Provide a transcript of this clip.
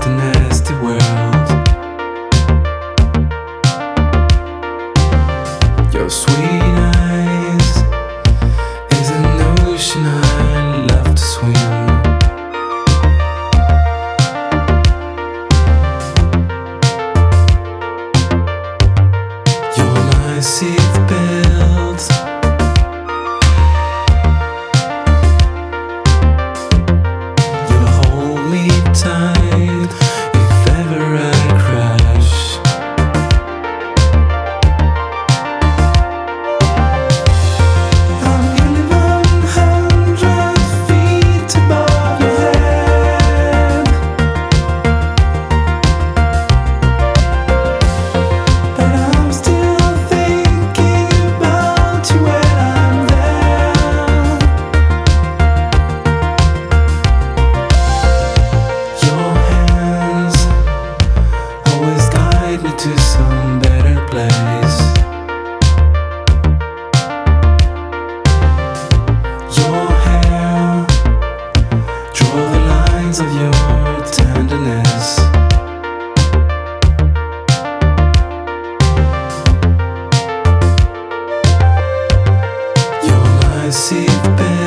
The nasty world. Your sweet eyes is an ocean I love to swim. You're my seat belt. I see.